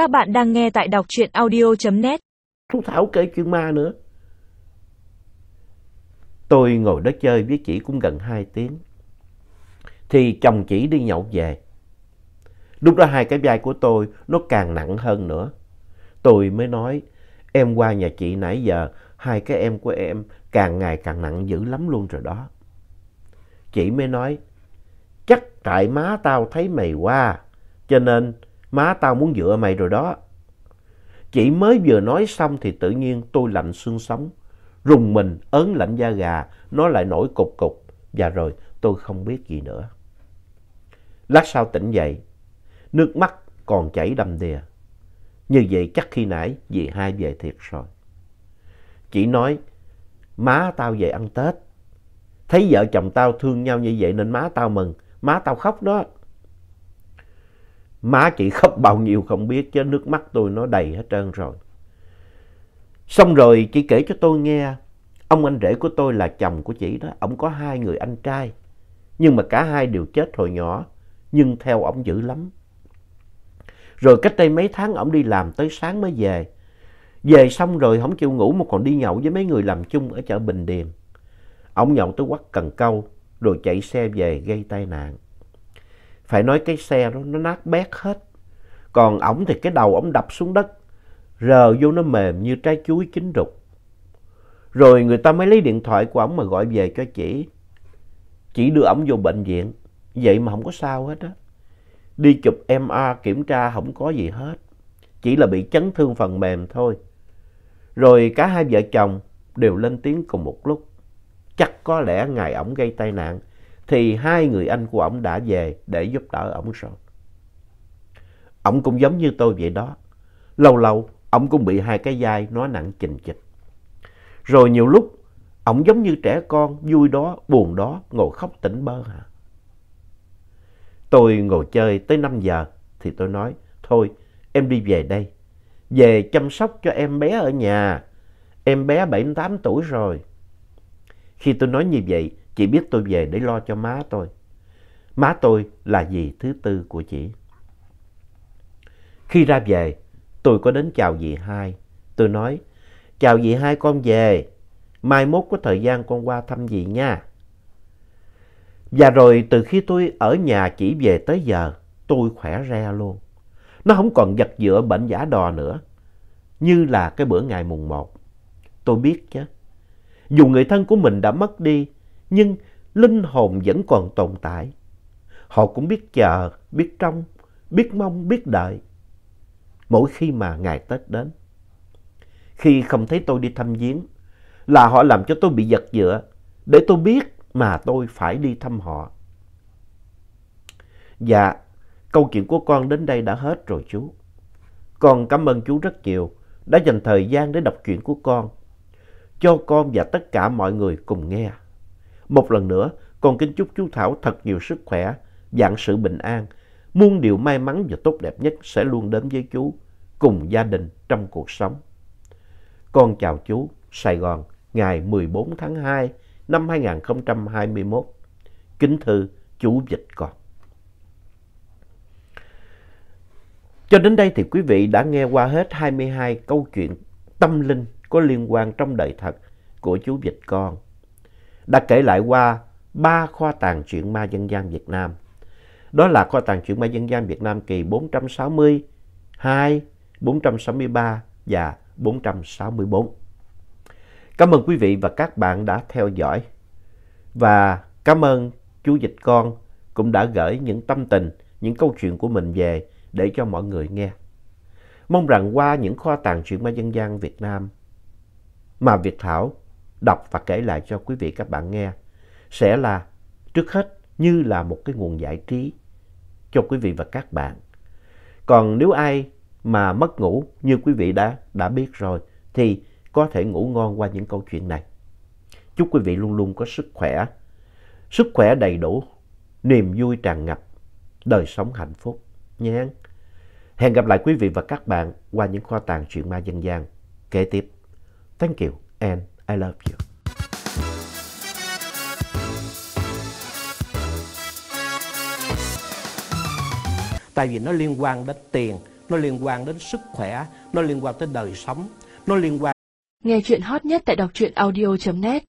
Các bạn đang nghe tại đọc truyện audio.net. Thu Thảo kể chuyện ma nữa. Tôi ngồi đó chơi với chị cũng gần 2 tiếng. Thì chồng chị đi nhậu về. Lúc đó hai cái vai của tôi nó càng nặng hơn nữa. Tôi mới nói, em qua nhà chị nãy giờ, hai cái em của em càng ngày càng nặng dữ lắm luôn rồi đó. Chị mới nói, chắc tại má tao thấy mày qua, cho nên má tao muốn dựa mày rồi đó. Chị mới vừa nói xong thì tự nhiên tôi lạnh xương sống, rùng mình ớn lạnh da gà, nó lại nổi cục cục, và rồi tôi không biết gì nữa. Lát sau tỉnh dậy, nước mắt còn chảy đầm đìa. Như vậy chắc khi nãy dì hai về thiệt rồi. Chị nói, má tao về ăn Tết. Thấy vợ chồng tao thương nhau như vậy nên má tao mừng, má tao khóc đó. Má chị khóc bao nhiêu không biết chứ nước mắt tôi nó đầy hết trơn rồi. Xong rồi chị kể cho tôi nghe, ông anh rể của tôi là chồng của chị đó, ông có hai người anh trai. Nhưng mà cả hai đều chết hồi nhỏ, nhưng theo ông dữ lắm. Rồi cách đây mấy tháng ông đi làm tới sáng mới về. Về xong rồi không chịu ngủ mà còn đi nhậu với mấy người làm chung ở chợ Bình Điền. Ông nhậu tới quắc cần câu rồi chạy xe về gây tai nạn. Phải nói cái xe đó nó nát bét hết. Còn ổng thì cái đầu ổng đập xuống đất, rờ vô nó mềm như trái chuối chín rục. Rồi người ta mới lấy điện thoại của ổng mà gọi về cho chị. Chị đưa ổng vô bệnh viện, vậy mà không có sao hết á. Đi chụp MR kiểm tra không có gì hết. Chỉ là bị chấn thương phần mềm thôi. Rồi cả hai vợ chồng đều lên tiếng cùng một lúc. Chắc có lẽ ngày ổng gây tai nạn thì hai người anh của ổng đã về để giúp đỡ ổng rồi. Ổng cũng giống như tôi vậy đó. Lâu lâu, ổng cũng bị hai cái vai nói nặng chình chịch. Rồi nhiều lúc, ổng giống như trẻ con, vui đó, buồn đó, ngồi khóc tỉnh bơ hả. Tôi ngồi chơi tới 5 giờ thì tôi nói, thôi em đi về đây. Về chăm sóc cho em bé ở nhà. Em bé 7-8 tuổi rồi. Khi tôi nói như vậy, chị biết tôi về để lo cho má tôi. Má tôi là dì thứ tư của chị. Khi ra về, tôi có đến chào dì hai. Tôi nói, chào dì hai con về. Mai mốt có thời gian con qua thăm dì nha. Và rồi từ khi tôi ở nhà chỉ về tới giờ, tôi khỏe re luôn. Nó không còn giật dựa bệnh giả đò nữa, như là cái bữa ngày mùng một. Tôi biết chứ. Dù người thân của mình đã mất đi, nhưng linh hồn vẫn còn tồn tại. Họ cũng biết chờ, biết trông, biết mong, biết đợi. Mỗi khi mà ngày Tết đến. Khi không thấy tôi đi thăm viếng, là họ làm cho tôi bị giật dựa, để tôi biết mà tôi phải đi thăm họ. Dạ, câu chuyện của con đến đây đã hết rồi chú. Con cảm ơn chú rất nhiều đã dành thời gian để đọc chuyện của con. Cho con và tất cả mọi người cùng nghe. Một lần nữa, con kính chúc chú Thảo thật nhiều sức khỏe, dạng sự bình an, muôn điều may mắn và tốt đẹp nhất sẽ luôn đến với chú, cùng gia đình trong cuộc sống. Con chào chú, Sài Gòn, ngày 14 tháng 2 năm 2021. Kính thư chú Dịch Con. Cho đến đây thì quý vị đã nghe qua hết 22 câu chuyện tâm linh có liên quan trong đời thật của chú Dịch Con. Đã kể lại qua ba kho tàng truyện ma dân gian Việt Nam. Đó là kho tàng truyện ma dân gian Việt Nam kỳ 462, 463 và 464. Cảm ơn quý vị và các bạn đã theo dõi. Và cảm ơn chú Dịch Con cũng đã gửi những tâm tình, những câu chuyện của mình về để cho mọi người nghe. Mong rằng qua những kho tàng truyện ma dân gian Việt Nam mà Việt Thảo đọc và kể lại cho quý vị các bạn nghe sẽ là trước hết như là một cái nguồn giải trí cho quý vị và các bạn. Còn nếu ai mà mất ngủ như quý vị đã, đã biết rồi thì có thể ngủ ngon qua những câu chuyện này. Chúc quý vị luôn luôn có sức khỏe, sức khỏe đầy đủ, niềm vui tràn ngập, đời sống hạnh phúc nhé. Hẹn gặp lại quý vị và các bạn qua những kho tàng truyện ma dân gian kế tiếp. Thank you and I love you. Tại vì nó liên quan đến tiền, nó liên quan đến sức khỏe, nó liên quan tới đời sống, nó liên quan Nghe chuyện hot nhất tại đọc truyện audio.net